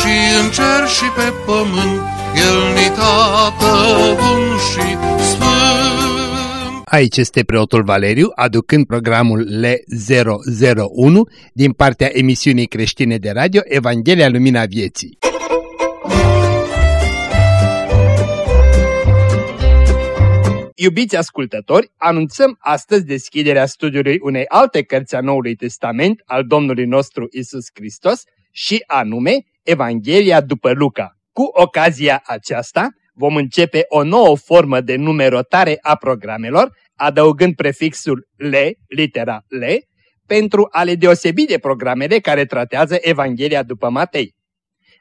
și în cer și pe pământ, El ni tată bun și sfânt. Aici este preotul Valeriu aducând programul L001 din partea emisiunii creștine de radio Evanghelia Lumina Vieții. Iubiți ascultători, anunțăm astăzi deschiderea studiului unei alte cărți a Noului Testament al Domnului nostru Isus Hristos și anume Evanghelia după Luca. Cu ocazia aceasta vom începe o nouă formă de numerotare a programelor, adăugând prefixul le, litera le, pentru a le deosebi de programele care tratează Evanghelia după Matei.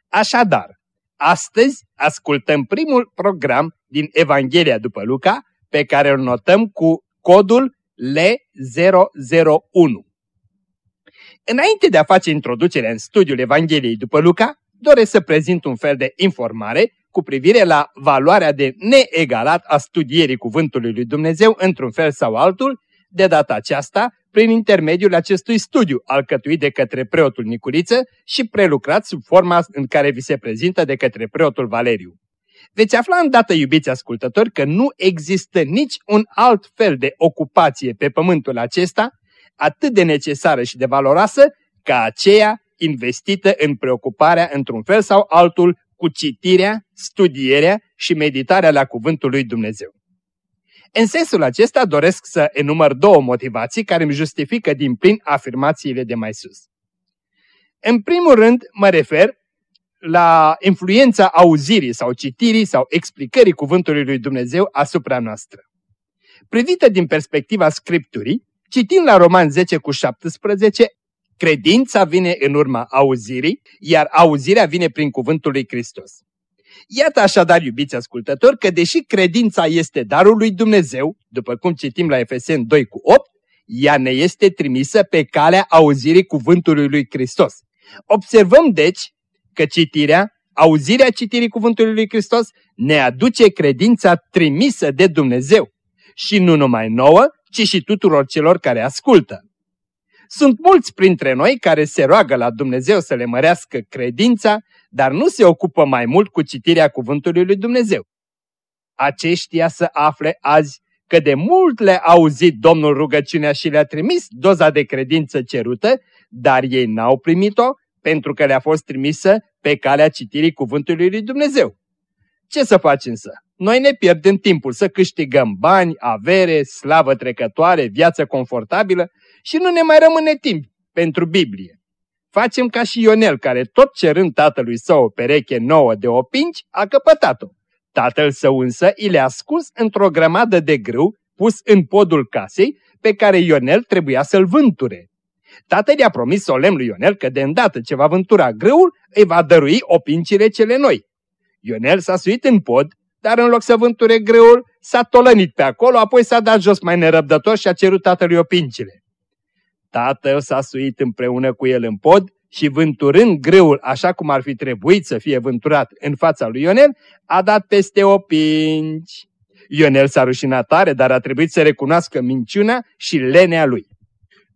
Așadar, astăzi ascultăm primul program din Evanghelia după Luca, pe care îl notăm cu codul L001. Înainte de a face introducerea în studiul Evangheliei după Luca, doresc să prezint un fel de informare cu privire la valoarea de neegalat a studierii Cuvântului lui Dumnezeu într-un fel sau altul, de data aceasta prin intermediul acestui studiu alcătuit de către preotul Nicuriță și prelucrat sub forma în care vi se prezintă de către preotul Valeriu. Veți afla îndată, iubiți ascultători, că nu există nici un alt fel de ocupație pe pământul acesta atât de necesară și de valoroasă ca aceea investită în preocuparea într-un fel sau altul cu citirea, studierea și meditarea la cuvântul lui Dumnezeu. În sensul acesta doresc să enumăr două motivații care îmi justifică din plin afirmațiile de mai sus. În primul rând mă refer la influența auzirii sau citirii sau explicării cuvântului lui Dumnezeu asupra noastră. Privită din perspectiva Scripturii, citind la Roman 10 cu 17, credința vine în urma auzirii, iar auzirea vine prin cuvântul lui Hristos. Iată așadar, iubiți ascultători, că deși credința este darul lui Dumnezeu, după cum citim la Efeseni 2 cu 8, ea ne este trimisă pe calea auzirii cuvântului lui Hristos. Observăm deci că citirea, auzirea citirii cuvântului lui Hristos ne aduce credința trimisă de Dumnezeu și nu numai nouă, ci și tuturor celor care ascultă. Sunt mulți printre noi care se roagă la Dumnezeu să le mărească credința, dar nu se ocupă mai mult cu citirea cuvântului lui Dumnezeu. Aceștia să afle azi că de mult le-a auzit Domnul rugăciunea și le-a trimis doza de credință cerută, dar ei n-au primit-o pentru că le-a fost trimisă pe calea citirii cuvântului lui Dumnezeu. Ce să faci însă? Noi ne pierdem timpul să câștigăm bani, avere, slavă trecătoare, viață confortabilă și nu ne mai rămâne timp pentru Biblie. Facem ca și Ionel, care tot cerând tatălui său o pereche nouă de opinci, a căpătat-o. Tatăl său însă i le-a scurs într-o grămadă de grâu pus în podul casei, pe care Ionel trebuia să-l vânture. Tatăl i-a promis solemn lui Ionel că de îndată ce va vântura grâul, îi va dărui opincile cele noi. Ionel s-a suit în pod, dar în loc să vânture grâul, s-a tolănit pe acolo, apoi s-a dat jos mai nerăbdător și a cerut tatălui opincile. Tatăl s-a suit împreună cu el în pod și vânturând grâul așa cum ar fi trebuit să fie vânturat în fața lui Ionel, a dat peste opinci. Ionel s-a rușinat tare, dar a trebuit să recunoască minciuna și lenea lui.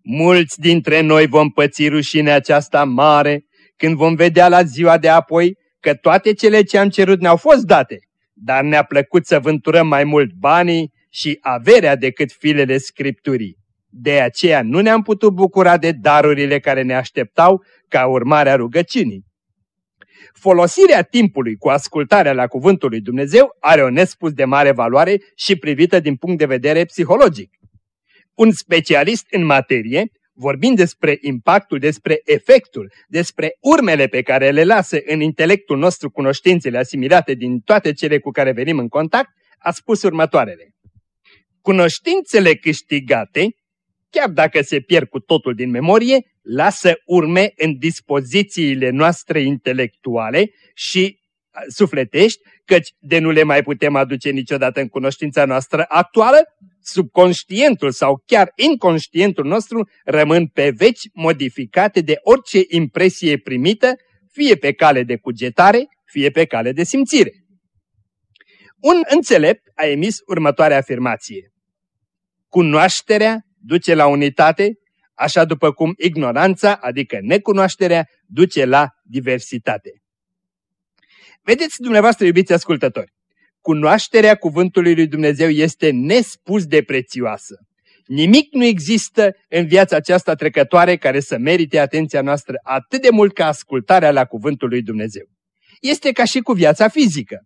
Mulți dintre noi vom păți rușinea aceasta mare când vom vedea la ziua de apoi că toate cele ce am cerut ne-au fost date, dar ne-a plăcut să vânturăm mai mult banii și averea decât filele Scripturii. De aceea nu ne-am putut bucura de darurile care ne așteptau ca urmare a rugăciunii. Folosirea timpului cu ascultarea la cuvântul lui Dumnezeu are o nespus de mare valoare și privită din punct de vedere psihologic. Un specialist în materie, vorbind despre impactul, despre efectul, despre urmele pe care le lasă în intelectul nostru cunoștințele asimilate din toate cele cu care venim în contact, a spus următoarele. Cunoștințele câștigate, chiar dacă se pierd cu totul din memorie, lasă urme în dispozițiile noastre intelectuale și sufletești, căci de nu le mai putem aduce niciodată în cunoștința noastră actuală, subconștientul sau chiar inconștientul nostru rămân pe veci modificate de orice impresie primită, fie pe cale de cugetare, fie pe cale de simțire. Un înțelept a emis următoarea afirmație. Cunoașterea duce la unitate, așa după cum ignoranța, adică necunoașterea, duce la diversitate. Vedeți dumneavoastră, iubiți ascultători, cunoașterea cuvântului lui Dumnezeu este nespus de prețioasă. Nimic nu există în viața aceasta trecătoare care să merite atenția noastră atât de mult ca ascultarea la cuvântul lui Dumnezeu. Este ca și cu viața fizică.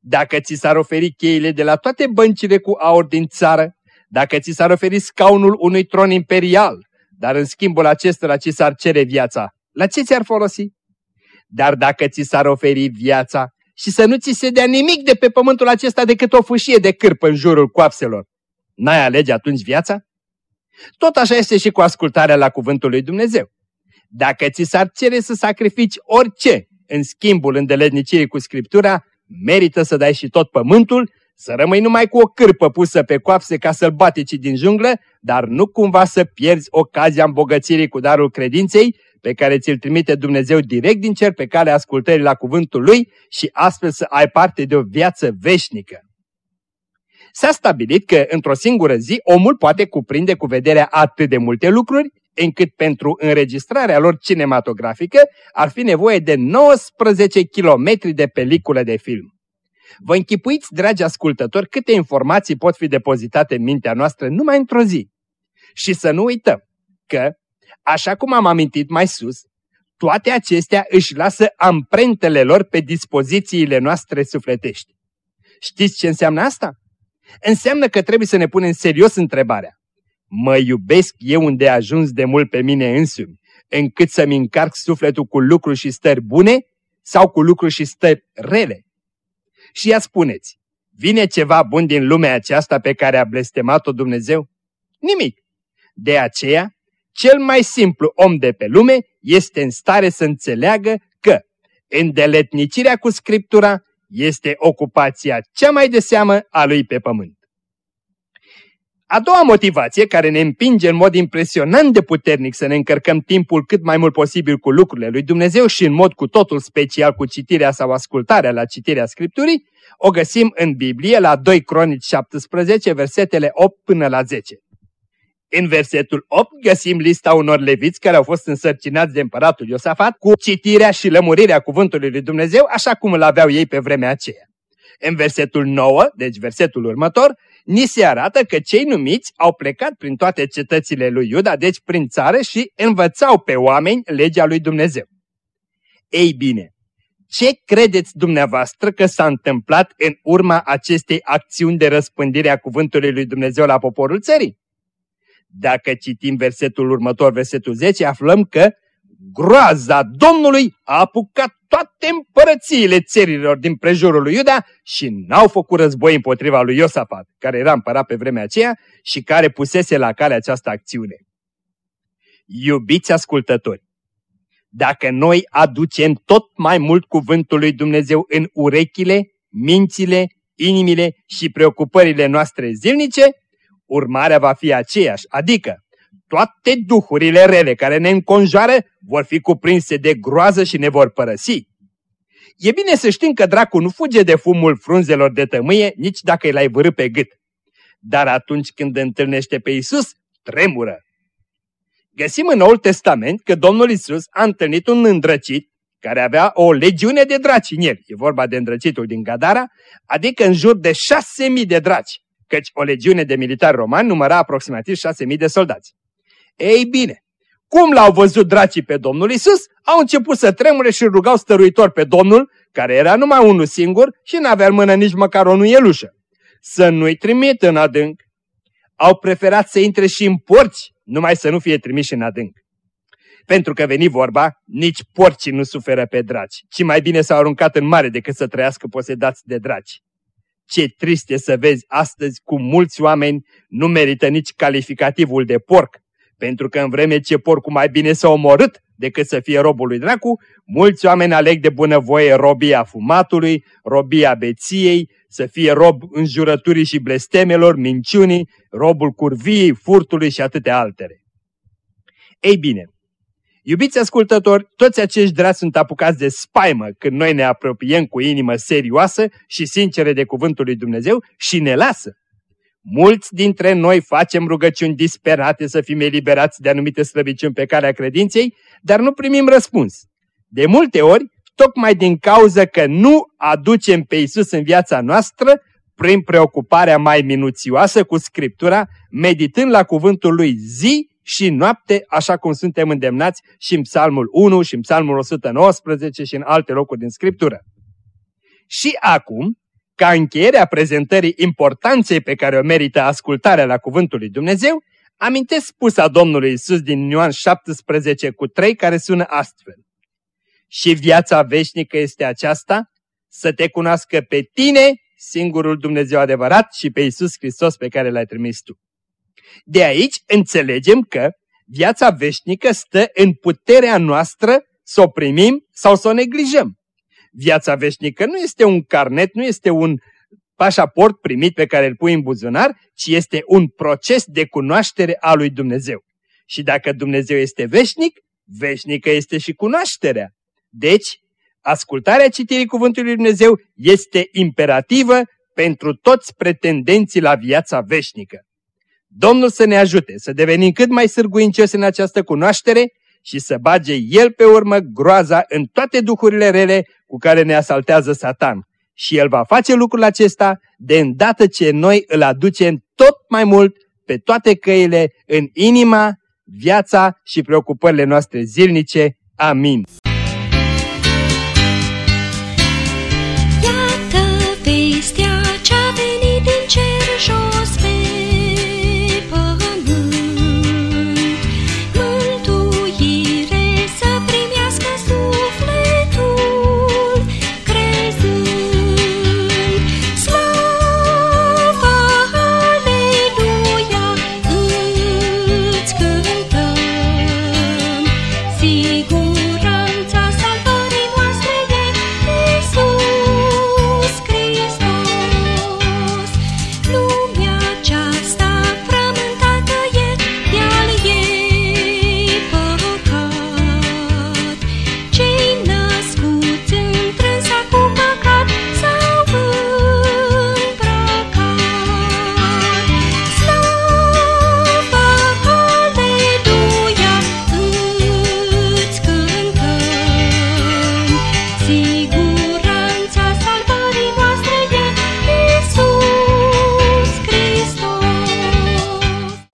Dacă ți s-ar oferi cheile de la toate băncile cu aur din țară, dacă ți s-ar oferi scaunul unui tron imperial, dar în schimbul acestora ți s-ar cere viața, la ce ți-ar folosi? Dar dacă ți s-ar oferi viața și să nu ți se dea nimic de pe pământul acesta decât o fâșie de cârpă în jurul coapselor, n-ai alege atunci viața? Tot așa este și cu ascultarea la cuvântul lui Dumnezeu. Dacă ți s-ar cere să sacrifici orice în schimbul îndeletnicirii cu Scriptura, merită să dai și tot pământul, să rămâi numai cu o cârpă pusă pe coapse ca să-l bateci din junglă, dar nu cumva să pierzi ocazia îmbogățirii cu darul credinței, pe care ți-l trimite Dumnezeu direct din cer pe calea ascultării la cuvântul Lui și astfel să ai parte de o viață veșnică. S-a stabilit că într-o singură zi omul poate cuprinde cu vederea atât de multe lucruri, încât pentru înregistrarea lor cinematografică ar fi nevoie de 19 km de peliculă de film. Vă închipuiți, dragi ascultători, câte informații pot fi depozitate în mintea noastră numai într-o zi. Și să nu uităm că, așa cum am amintit mai sus, toate acestea își lasă amprentele lor pe dispozițiile noastre sufletești. Știți ce înseamnă asta? Înseamnă că trebuie să ne punem serios întrebarea. Mă iubesc eu unde ajuns de mult pe mine însumi, încât să-mi încarc sufletul cu lucruri și stări bune sau cu lucruri și stări rele? Și ea spuneți, vine ceva bun din lumea aceasta pe care a blestemat-o Dumnezeu? Nimic. De aceea, cel mai simplu om de pe lume este în stare să înțeleagă că îndeletnicirea cu Scriptura este ocupația cea mai de seamă a lui pe pământ. A doua motivație care ne împinge în mod impresionant de puternic să ne încărcăm timpul cât mai mult posibil cu lucrurile lui Dumnezeu și în mod cu totul special cu citirea sau ascultarea la citirea Scripturii, o găsim în Biblie la 2 Cronici 17, versetele 8 până la 10. În versetul 8 găsim lista unor leviți care au fost însărcinați de împăratul Iosafat cu citirea și lămurirea cuvântului lui Dumnezeu așa cum îl aveau ei pe vremea aceea. În versetul 9, deci versetul următor, ni se arată că cei numiți au plecat prin toate cetățile lui Iuda, deci prin țară și învățau pe oameni legea lui Dumnezeu. Ei bine, ce credeți dumneavoastră că s-a întâmplat în urma acestei acțiuni de răspândire a cuvântului lui Dumnezeu la poporul țării? Dacă citim versetul următor, versetul 10, aflăm că groaza Domnului a apucat toate împărățiile țărilor din prejurul lui Iuda și n-au făcut război împotriva lui Iosafat, care era împărat pe vremea aceea și care pusese la cale această acțiune. Iubiți ascultători, dacă noi aducem tot mai mult cuvântul lui Dumnezeu în urechile, mințile, inimile și preocupările noastre zilnice, urmarea va fi aceeași, adică toate duhurile rele care ne înconjoară vor fi cuprinse de groază și ne vor părăsi. E bine să știm că dracul nu fuge de fumul frunzelor de tămâie nici dacă îl ai vârâ pe gât. Dar atunci când întâlnește pe Isus, tremură. Găsim în Noul Testament că Domnul Isus a întâlnit un îndrăcit care avea o legiune de draci în el. E vorba de îndrăcitul din Gadara, adică în jur de șase mii de draci, căci o legiune de militari romani număra aproximativ șase mii de soldați. Ei bine, cum l-au văzut dracii pe Domnul Isus, au început să tremure și rugau stăruitor pe Domnul, care era numai unul singur și n-avea în mână nici măcar o nuielușă, să nu-i trimit în adânc. Au preferat să intre și în porci, numai să nu fie trimiși în adânc. Pentru că veni vorba, nici porcii nu suferă pe draci, ci mai bine s-au aruncat în mare decât să trăiască posedați de draci. Ce triste să vezi astăzi cum mulți oameni nu merită nici calificativul de porc, pentru că în vreme ce porcul mai bine s-a omorât decât să fie robul lui dracu, mulți oameni aleg de bunăvoie robia fumatului, robia beției, să fie rob înjurăturii și blestemelor, minciunii, robul curviei, furtului și atâtea altele. Ei bine, iubiți ascultători, toți acești drați sunt apucați de spaimă când noi ne apropiem cu inimă serioasă și sincere de cuvântul lui Dumnezeu și ne lasă. Mulți dintre noi facem rugăciuni disperate să fim eliberați de anumite slăbiciuni pe calea credinței, dar nu primim răspuns. De multe ori, tocmai din cauza că nu aducem pe Isus în viața noastră, prin preocuparea mai minuțioasă cu Scriptura, meditând la cuvântul lui zi și noapte, așa cum suntem îndemnați și în Psalmul 1 și în Psalmul 119 și în alte locuri din Scriptură. Și acum, ca încheierea prezentării importanței pe care o merită ascultarea la cuvântul lui Dumnezeu, amintesc spusa Domnului Isus din Ioan 17 cu 3 care sună astfel. Și viața veșnică este aceasta, să te cunoască pe tine, singurul Dumnezeu adevărat, și pe Isus Hristos pe care l-ai trimis tu. De aici înțelegem că viața veșnică stă în puterea noastră să o primim sau să o neglijăm. Viața veșnică nu este un carnet, nu este un pașaport primit pe care îl pui în buzunar, ci este un proces de cunoaștere a lui Dumnezeu. Și dacă Dumnezeu este veșnic, veșnică este și cunoașterea. Deci, ascultarea citirii Cuvântului Lui Dumnezeu este imperativă pentru toți pretendenții la viața veșnică. Domnul să ne ajute să devenim cât mai sârguincioși în această cunoaștere și să bage El pe urmă groaza în toate duhurile rele cu care ne asaltează Satan. Și El va face lucrul acesta de îndată ce noi îl aducem tot mai mult pe toate căile în inima, viața și preocupările noastre zilnice. Amin.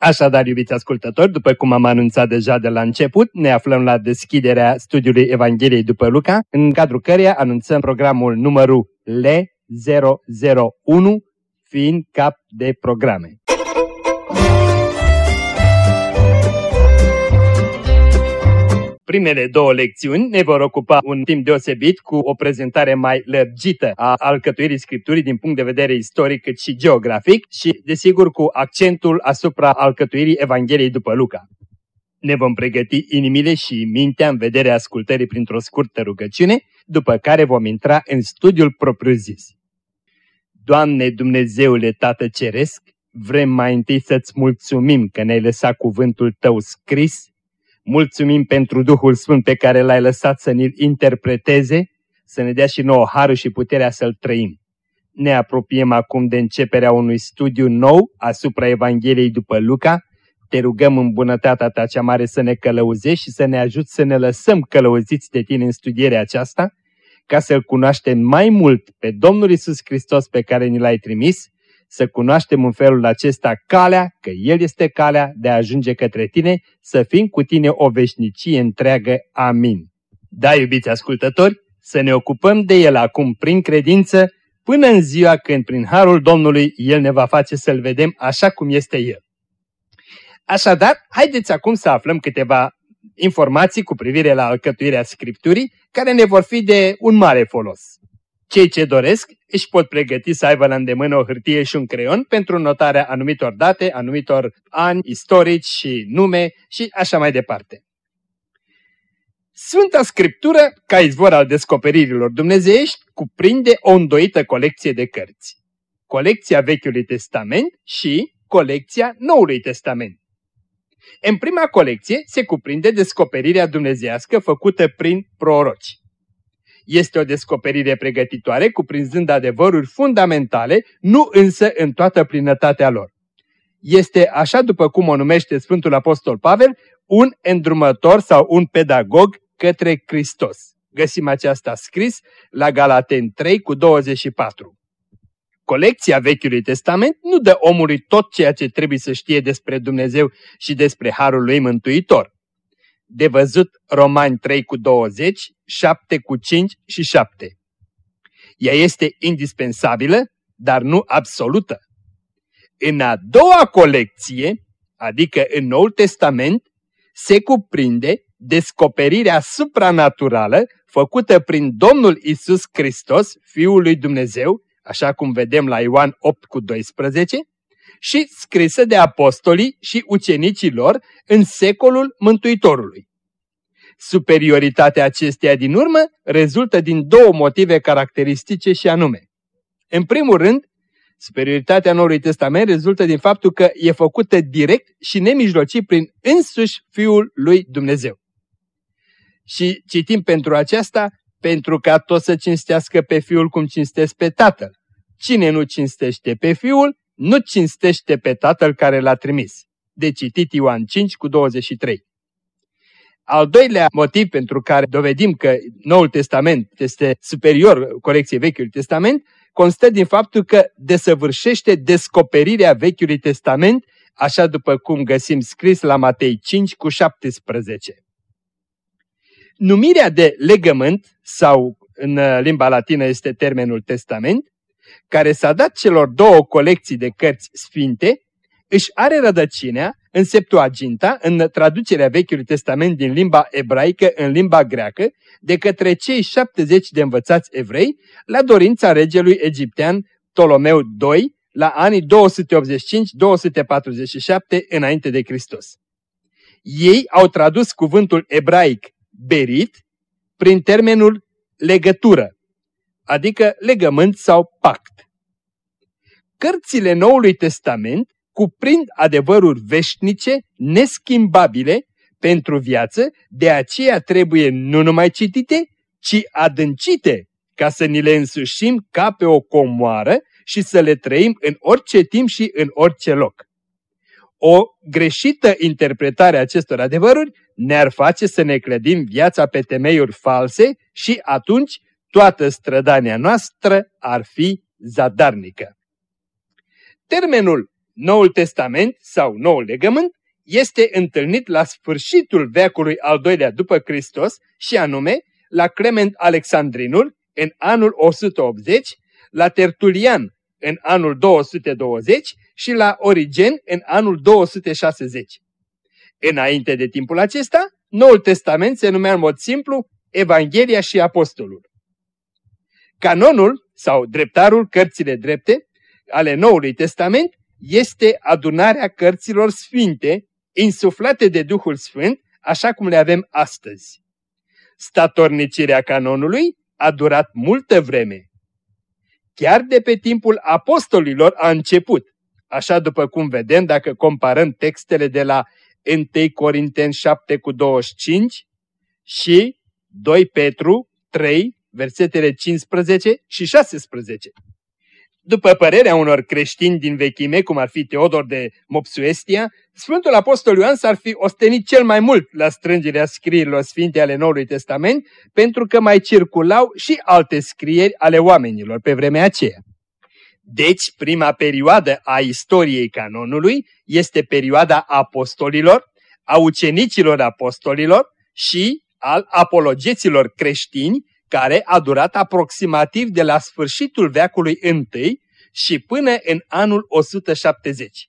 Așadar, iubiți ascultători, după cum am anunțat deja de la început, ne aflăm la deschiderea studiului Evangheliei după Luca, în cadrul căreia anunțăm programul numărul L001, fiind cap de programe. Primele două lecțiuni ne vor ocupa un timp deosebit cu o prezentare mai lărgită a alcătuirii Scripturii din punct de vedere istoric cât și geografic și, desigur, cu accentul asupra alcătuirii Evangheliei după Luca. Ne vom pregăti inimile și mintea în vederea ascultării printr-o scurtă rugăciune, după care vom intra în studiul propriu-zis. Doamne Dumnezeule Tată Ceresc, vrem mai întâi să-ți mulțumim că ne-ai lăsat cuvântul Tău scris Mulțumim pentru Duhul Sfânt pe care l-ai lăsat să ne interpreteze, să ne dea și nouă harul și puterea să-l trăim. Ne apropiem acum de începerea unui studiu nou asupra Evangheliei după Luca. Te rugăm în bunătatea ta cea mare să ne călăuzești și să ne ajuți să ne lăsăm călăuziți de tine în studierea aceasta, ca să-L cunoaștem mai mult pe Domnul Isus Hristos pe care ni l-ai trimis să cunoaștem în felul acesta calea, că El este calea de a ajunge către tine, să fim cu tine o veșnicie întreagă. Amin. Da, iubiți ascultători, să ne ocupăm de El acum prin credință, până în ziua când prin Harul Domnului El ne va face să-L vedem așa cum este El. Așadar, haideți acum să aflăm câteva informații cu privire la alcătuirea Scripturii, care ne vor fi de un mare folos. Cei ce doresc își pot pregăti să aibă la îndemână o hârtie și un creion pentru notarea anumitor date, anumitor ani istorici și nume și așa mai departe. Sfânta Scriptură, ca izvor al descoperirilor dumnezeiești, cuprinde o îndoită colecție de cărți. Colecția Vechiului Testament și colecția Noului Testament. În prima colecție se cuprinde descoperirea dumnezească făcută prin proroci. Este o descoperire pregătitoare cuprinzând adevăruri fundamentale, nu însă în toată plinătatea lor. Este, așa după cum o numește Sfântul Apostol Pavel, un îndrumător sau un pedagog către Hristos. Găsim aceasta scris la Galaten 3 cu 24. Colecția Vechiului Testament nu dă omului tot ceea ce trebuie să știe despre Dumnezeu și despre Harul lui Mântuitor. De văzut Romani 3 cu 20, 7 cu 5 și 7. Ea este indispensabilă, dar nu absolută. În a doua colecție, adică în Noul Testament, se cuprinde descoperirea supranaturală făcută prin Domnul Isus Hristos, Fiul lui Dumnezeu, așa cum vedem la Ioan 8 cu 12, și scrisă de apostolii și ucenicii lor în secolul Mântuitorului. Superioritatea acesteia din urmă rezultă din două motive caracteristice și anume. În primul rând, superioritatea Noului Testament rezultă din faptul că e făcută direct și nemijlocit prin însuși Fiul lui Dumnezeu. Și citim pentru aceasta, pentru ca toți să cinstească pe Fiul cum cinstesc pe Tatăl. Cine nu cinstește pe Fiul, nu cinstește pe Tatăl care l-a trimis. De citit Ioan 5 cu 23. Al doilea motiv pentru care dovedim că Noul Testament este superior colecției Vechiului Testament constă din faptul că desăvârșește descoperirea Vechiului Testament, așa după cum găsim scris la Matei 5 cu 17. Numirea de legământ, sau în limba latină este termenul testament, care s-a dat celor două colecții de cărți sfinte, își are rădăcinea în Septuaginta, în traducerea Vechiului Testament din limba ebraică în limba greacă, de către cei 70 de învățați evrei, la dorința regelui egiptean Ptolomeu II, la anii 285-247 înainte de Hristos. Ei au tradus cuvântul ebraic berit prin termenul legătură, adică legământ sau pact. Cărțile Noului Testament cuprind adevăruri veșnice, neschimbabile pentru viață, de aceea trebuie nu numai citite, ci adâncite, ca să ni le însușim ca pe o comoară și să le trăim în orice timp și în orice loc. O greșită interpretare a acestor adevăruri ne-ar face să ne clădim viața pe temeiuri false și atunci toată strădania noastră ar fi zadarnică. Termenul Noul Testament sau Noul Legământ este întâlnit la sfârșitul veacului al doilea după Hristos și anume la Clement Alexandrinul în anul 180, la Tertulian în anul 220 și la Origen în anul 260. Înainte de timpul acesta, Noul Testament se numea în mod simplu Evanghelia și Apostolul. Canonul sau dreptarul, cărțile drepte ale Noului Testament este adunarea cărților sfinte, insuflate de Duhul Sfânt, așa cum le avem astăzi. Statornicirea canonului a durat multă vreme. Chiar de pe timpul apostolilor a început, așa după cum vedem dacă comparăm textele de la 1 Corinteni 7 cu 25 și 2 Petru 3, versetele 15 și 16. După părerea unor creștini din vechime, cum ar fi Teodor de Mopsuestia, Sfântul Apostol Ioan s-ar fi ostenit cel mai mult la strângerea scrierilor sfinte ale Noului Testament, pentru că mai circulau și alte scrieri ale oamenilor pe vremea aceea. Deci, prima perioadă a istoriei canonului este perioada apostolilor, a ucenicilor apostolilor și al apologeților creștini, care a durat aproximativ de la sfârșitul veacului I și până în anul 170.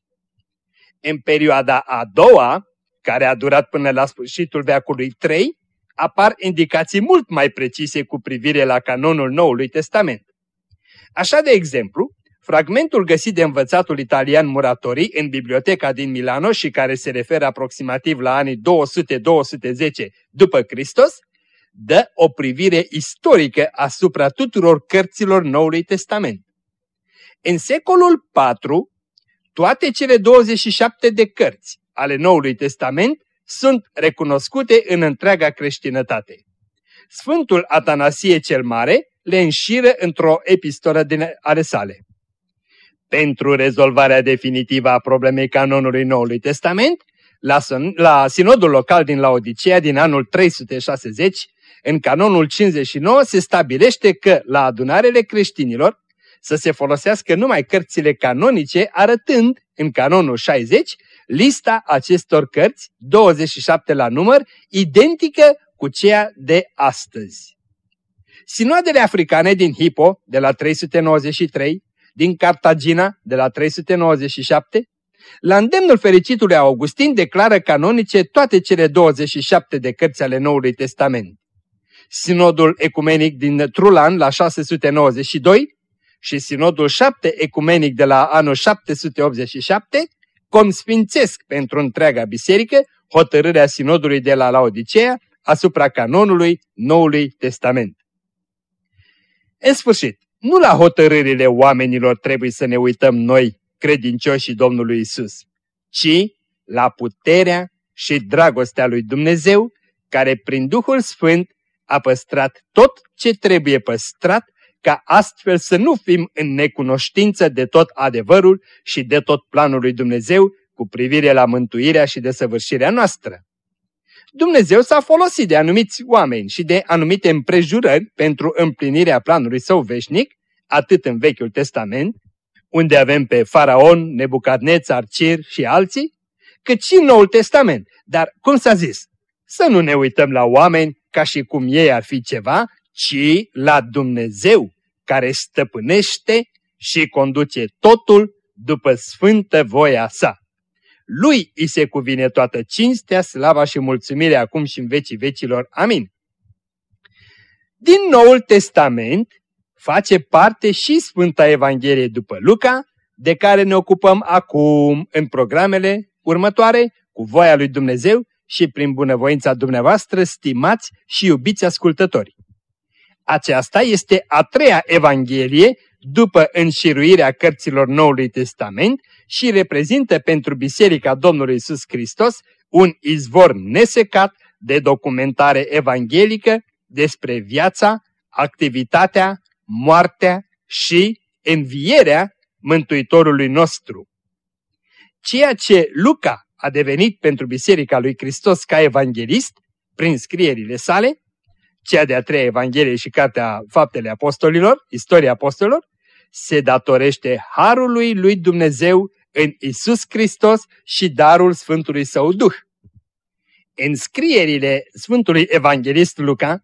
În perioada a doua, care a durat până la sfârșitul veacului III, apar indicații mult mai precise cu privire la canonul Noului Testament. Așa de exemplu, fragmentul găsit de învățatul italian Muratori în biblioteca din Milano și care se referă aproximativ la anii 200-210 după Hristos, dă o privire istorică asupra tuturor cărților Noului Testament. În secolul IV, toate cele 27 de cărți ale Noului Testament sunt recunoscute în întreaga creștinătate. Sfântul Atanasie cel Mare le înșiră într-o epistolă din ale sale. Pentru rezolvarea definitivă a problemei canonului Noului Testament, la, la sinodul local din Laodicea din anul 360, în canonul 59 se stabilește că la adunarele creștinilor să se folosească numai cărțile canonice, arătând în canonul 60 lista acestor cărți, 27 la număr, identică cu ceea de astăzi. Sinoadele africane din Hippo, de la 393, din Cartagina, de la 397, la îndemnul fericitului Augustin declară canonice toate cele 27 de cărți ale Noului Testament. Sinodul ecumenic din Trulan la 692 și Sinodul 7 ecumenic de la anul 787 consfințesc pentru întreaga biserică hotărârea Sinodului de la Laodicea asupra canonului Noului Testament. În sfârșit, nu la hotărârile oamenilor trebuie să ne uităm noi, credincioșii Domnului Isus, ci la puterea și dragostea lui Dumnezeu, care prin Duhul Sfânt a păstrat tot ce trebuie păstrat, ca astfel să nu fim în necunoștință de tot adevărul și de tot planul lui Dumnezeu cu privire la mântuirea și desăvârșirea noastră. Dumnezeu s-a folosit de anumiți oameni și de anumite împrejurări pentru împlinirea planului său veșnic, atât în Vechiul Testament, unde avem pe Faraon, Nebucadnețar, Cir și alții, cât și în Noul Testament. Dar, cum s-a zis, să nu ne uităm la oameni ca și cum ei ar fi ceva, ci la Dumnezeu care stăpânește și conduce totul după sfântă voia sa. Lui îi se cuvine toată cinstea, slava și mulțumirea acum și în vecii vecilor. Amin. Din Noul Testament face parte și Sfânta Evanghelie după Luca, de care ne ocupăm acum în programele următoare, cu voia lui Dumnezeu și prin bunăvoința dumneavoastră, stimați și iubiți ascultători. Aceasta este a treia Evanghelie după înșiruirea cărților Noului Testament și reprezintă pentru Biserica Domnului Isus Hristos un izvor nesecat de documentare evanghelică despre viața, activitatea, moartea și învierea Mântuitorului nostru. Ceea ce Luca a devenit pentru Biserica lui Hristos ca evanghelist, prin scrierile sale, cea de-a treia Evanghelie și Cartea Faptele Apostolilor, Istoria Apostolilor, se datorește Harului lui Dumnezeu în Isus Hristos și darul Sfântului Său Duh. În scrierile Sfântului Evanghelist Luca,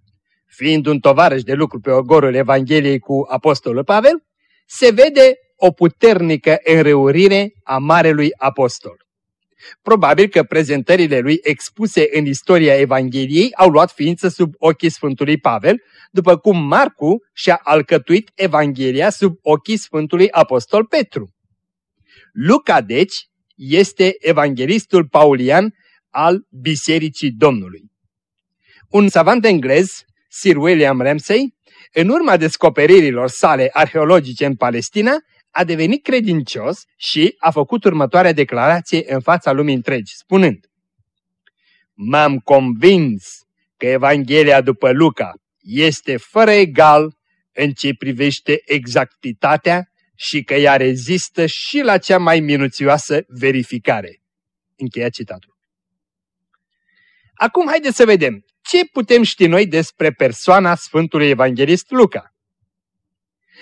fiind un tovarăș de lucru pe ogorul Evangheliei cu Apostolul Pavel, se vede o puternică înrăurire a Marelui Apostol. Probabil că prezentările lui expuse în istoria Evangheliei au luat ființă sub ochii Sfântului Pavel, după cum Marcu și-a alcătuit Evanghelia sub ochii Sfântului Apostol Petru. Luca, deci, este evanghelistul paulian al Bisericii Domnului. Un savant englez, Sir William Ramsay, în urma descoperirilor sale arheologice în Palestina, a devenit credincios și a făcut următoarea declarație în fața lumii întregi, spunând M-am convins că Evanghelia după Luca este fără egal în ce privește exactitatea și că ea rezistă și la cea mai minuțioasă verificare. Încheia citatul. Acum haideți să vedem ce putem ști noi despre persoana Sfântului Evanghelist Luca.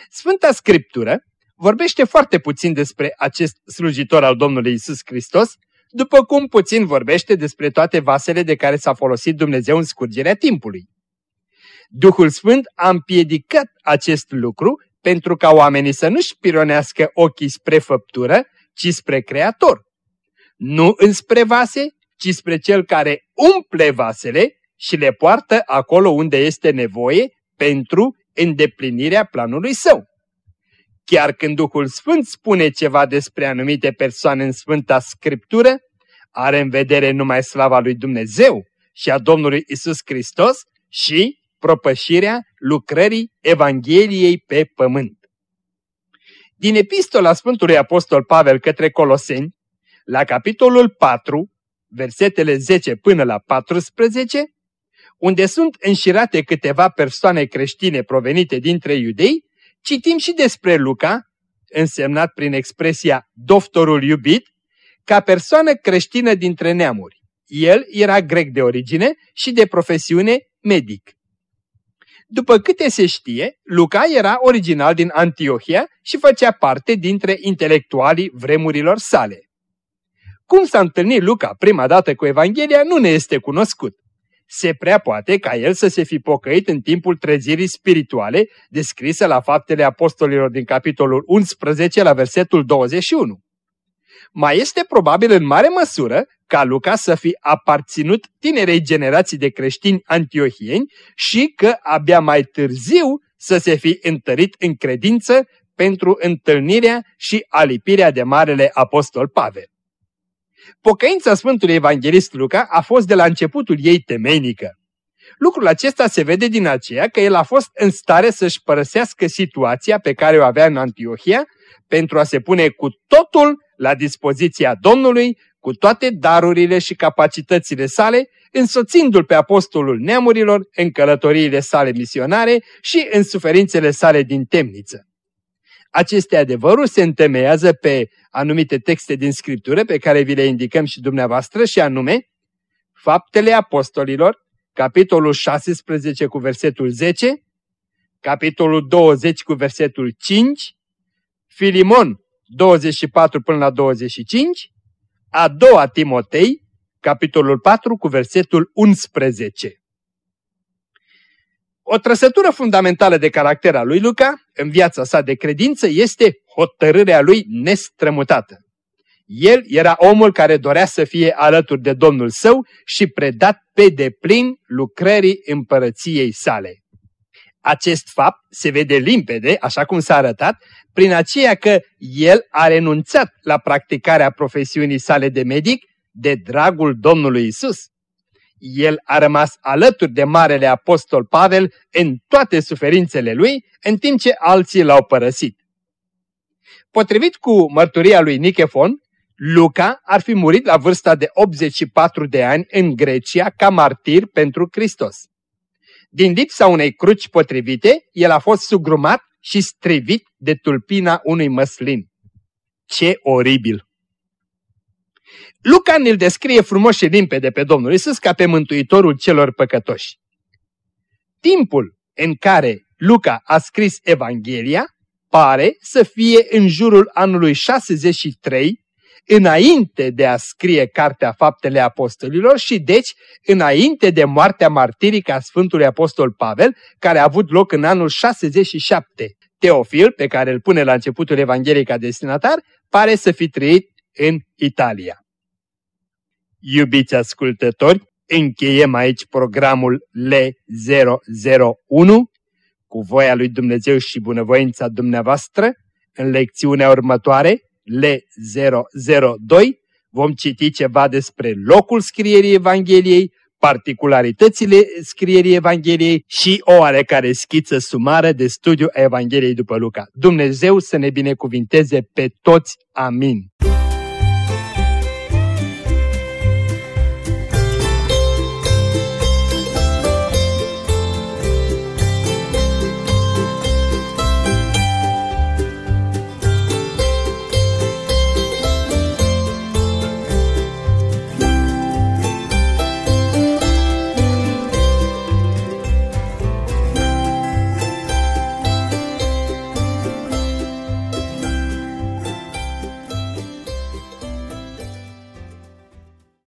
Sfânta Scriptură vorbește foarte puțin despre acest slujitor al Domnului Isus Hristos, după cum puțin vorbește despre toate vasele de care s-a folosit Dumnezeu în scurgerea timpului. Duhul Sfânt a împiedicat acest lucru pentru ca oamenii să nu-și pironească ochii spre făptură, ci spre Creator. Nu înspre vase, ci spre Cel care umple vasele și le poartă acolo unde este nevoie pentru îndeplinirea planului său. Chiar când Duhul Sfânt spune ceva despre anumite persoane în Sfânta Scriptură, are în vedere numai slava lui Dumnezeu și a Domnului Isus Hristos și propășirea lucrării Evangheliei pe pământ. Din epistola Sfântului Apostol Pavel către Coloseni, la capitolul 4, versetele 10 până la 14, unde sunt înșirate câteva persoane creștine provenite dintre iudei, citim și despre Luca, însemnat prin expresia doftorul iubit, ca persoană creștină dintre neamuri. El era grec de origine și de profesiune medic. După câte se știe, Luca era original din Antiohia și făcea parte dintre intelectualii vremurilor sale. Cum s-a întâlnit Luca prima dată cu Evanghelia nu ne este cunoscut. Se prea poate ca el să se fi pocăit în timpul trezirii spirituale descrisă la faptele apostolilor din capitolul 11 la versetul 21. Mai este probabil în mare măsură ca Luca să fi aparținut tinerei generații de creștini antiohieni și că abia mai târziu să se fi întărit în credință pentru întâlnirea și alipirea de Marele Apostol Pavel. Pocăința Sfântului Evanghelist Luca a fost de la începutul ei temeinică. Lucrul acesta se vede din aceea că el a fost în stare să-și părăsească situația pe care o avea în Antiohia pentru a se pune cu totul la dispoziția Domnului, cu toate darurile și capacitățile sale, însoțindu-l pe apostolul neamurilor în călătoriile sale misionare și în suferințele sale din temniță. Aceste adevăruri se întemeiază pe anumite texte din Scriptură pe care vi le indicăm și dumneavoastră și anume Faptele Apostolilor, capitolul 16 cu versetul 10, capitolul 20 cu versetul 5, Filimon 24 până la 25, a doua Timotei, capitolul 4 cu versetul 11. O trăsătură fundamentală de caracter a lui Luca în viața sa de credință este hotărârea lui nestrămutată. El era omul care dorea să fie alături de Domnul său și predat pe deplin lucrării împărăției sale. Acest fapt se vede limpede, așa cum s-a arătat, prin aceea că el a renunțat la practicarea profesiunii sale de medic de dragul Domnului Isus. El a rămas alături de Marele Apostol Pavel în toate suferințele lui, în timp ce alții l-au părăsit. Potrivit cu mărturia lui Nichefon, Luca ar fi murit la vârsta de 84 de ani în Grecia ca martir pentru Hristos. Din lipsa unei cruci potrivite, el a fost sugrumat și strivit de tulpina unui măslin. Ce oribil! Luca ne-l descrie frumos și limpede pe Domnul Isus ca pe mântuitorul celor păcătoși. Timpul în care Luca a scris Evanghelia pare să fie în jurul anului 63 înainte de a scrie Cartea Faptele Apostolilor și deci înainte de moartea martirică a Sfântului Apostol Pavel, care a avut loc în anul 67. Teofil, pe care îl pune la începutul Evangheliei ca destinatar, pare să fi trăit în Italia. Iubiți ascultători, încheiem aici programul L001 cu voia lui Dumnezeu și bunăvoința dumneavoastră. În lecțiunea următoare L002 vom citi ceva despre locul scrierii Evangheliei, particularitățile scrierii Evangheliei și o oarecare schiță sumară de studiu a Evangheliei după Luca. Dumnezeu să ne binecuvinteze pe toți. Amin.